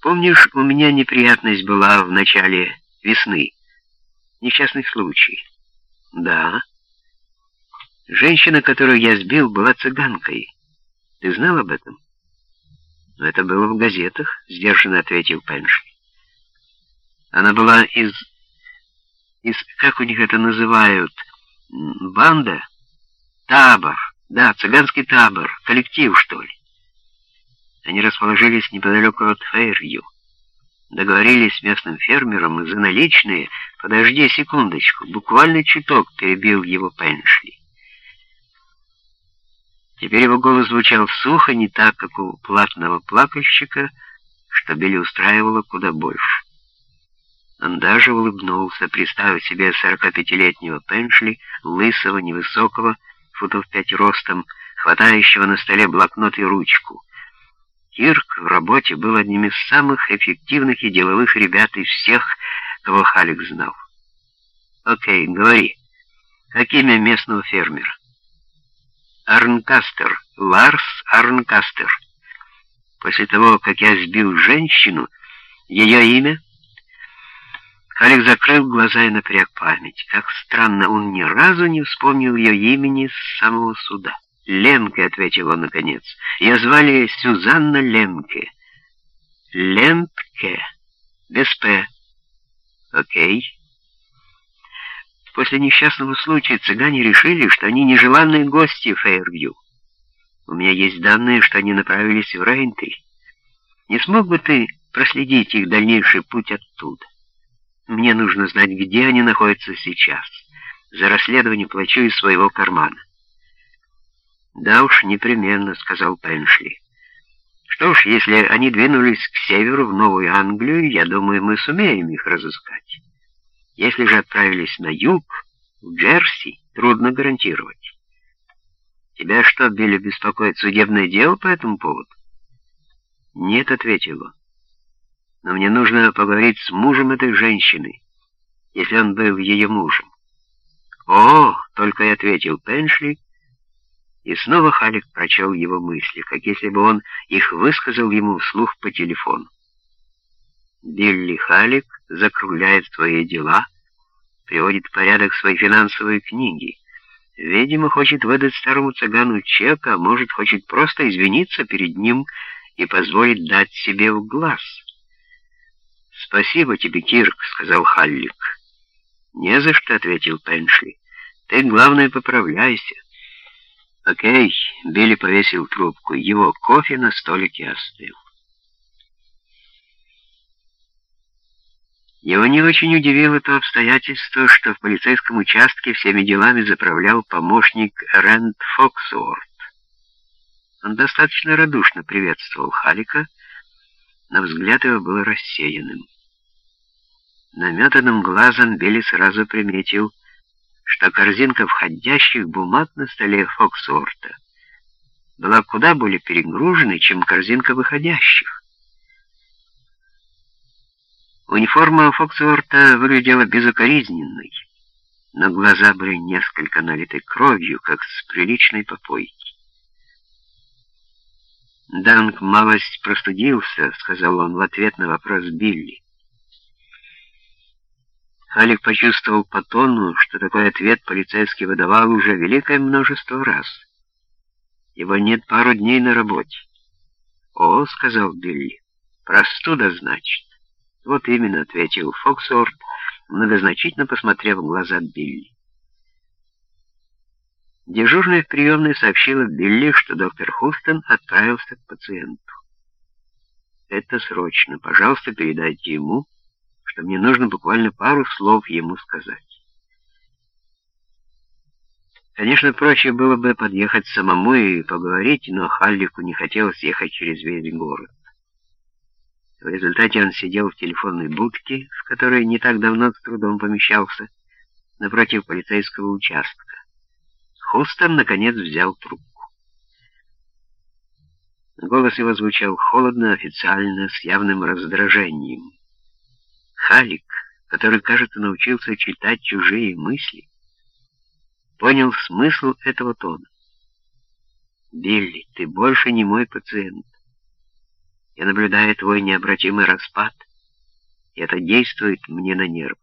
Помнишь, у меня неприятность была в начале весны? Несчастный случай. Да. Женщина, которую я сбил, была цыганкой. Ты знал об этом? Но это было в газетах, сдержанно ответил Пеншли. Она была из... из... как у них это называют? Банда? Табор. Да, цыганский табор. Коллектив, что ли. Они расположились неподалеку от Фейрью. Договорились с местным фермером, за наличные... Подожди секундочку, буквально чуток перебил его Пеншли. Теперь его голос звучал сухо, не так, как у платного плакальщика, что Билли устраивало куда больше. Он даже улыбнулся, представив себе сорокапятилетнего Пеншли, лысого, невысокого, футов пять ростом, хватающего на столе блокнот и ручку. Кирк в работе был одним из самых эффективных и деловых ребят из всех, кого Халик знал. «Окей, говори. Как имя местного фермера?» «Арнкастер. Ларс Арнкастер. После того, как я сбил женщину, ее имя...» Халик закрыл глаза и напряг память. Как странно, он ни разу не вспомнил ее имени с самого суда. «Лемке», — ответил он наконец. «Ее звали Сюзанна Лемке». «Лемпке. Без «п». «Окей». После несчастного случая цыгане решили, что они нежеланные гости Фейервью. У меня есть данные, что они направились в Рейнтри. Не смог бы ты проследить их дальнейший путь оттуда? Мне нужно знать, где они находятся сейчас. За расследование плачу из своего кармана. «Да уж, непременно», — сказал Пеншли. «Что ж, если они двинулись к северу, в Новую Англию, я думаю, мы сумеем их разыскать. Если же отправились на юг, в Джерси, трудно гарантировать. Тебя что, Билли, беспокоит судебное дело по этому поводу?» «Нет», — ответил он. «Но мне нужно поговорить с мужем этой женщины, если он был ее мужем». «О!» — только и ответил Пеншли, — и снова Халик прочел его мысли, как если бы он их высказал ему вслух по телефону. Билли Халик закругляет свои дела, приводит в порядок свои финансовые книги. Видимо, хочет выдать старому цыгану чек, а может, хочет просто извиниться перед ним и позволить дать себе в глаз. «Спасибо тебе, Кирк», — сказал Халлик. «Не за что», — ответил Пеншли. «Ты, главное, поправляйся». «Окей», — Билли повесил трубку. Его кофе на столике остыл. Его не очень удивило то обстоятельство, что в полицейском участке всеми делами заправлял помощник Рэнд Фоксуорт. Он достаточно радушно приветствовал Халика, но взгляд его был рассеянным. Наметанным глазом Билли сразу приметил, что корзинка входящих бумаг на столе Фоксворта была куда более перегруженной, чем корзинка выходящих. Униформа Фоксворта выглядела безукоризненной, но глаза были несколько налиты кровью, как с приличной попойки. «Данк малость простудился», — сказал он в ответ на вопрос Билли. Алик почувствовал по тону, что такой ответ полицейский выдавал уже великое множество раз. Его нет пару дней на работе. «О», — сказал Билли, — «простуда, значит». «Вот именно», — ответил Фоксорт, многозначительно посмотрев в глаза Билли. Дежурная в приемной сообщила Билли, что доктор Хустон отправился к пациенту. «Это срочно. Пожалуйста, передайте ему, что мне нужно буквально пару слов ему сказать. Конечно, проще было бы подъехать самому и поговорить, но Халлику не хотелось ехать через весь город. В результате он сидел в телефонной будке, в которой не так давно с трудом помещался, напротив полицейского участка. Хустон, наконец, взял трубку. Голос его звучал холодно, официально, с явным раздражением. Халик, который, кажется, научился читать чужие мысли, понял смысл этого тона. «Билли, ты больше не мой пациент. Я наблюдаю твой необратимый распад, и это действует мне на нервы.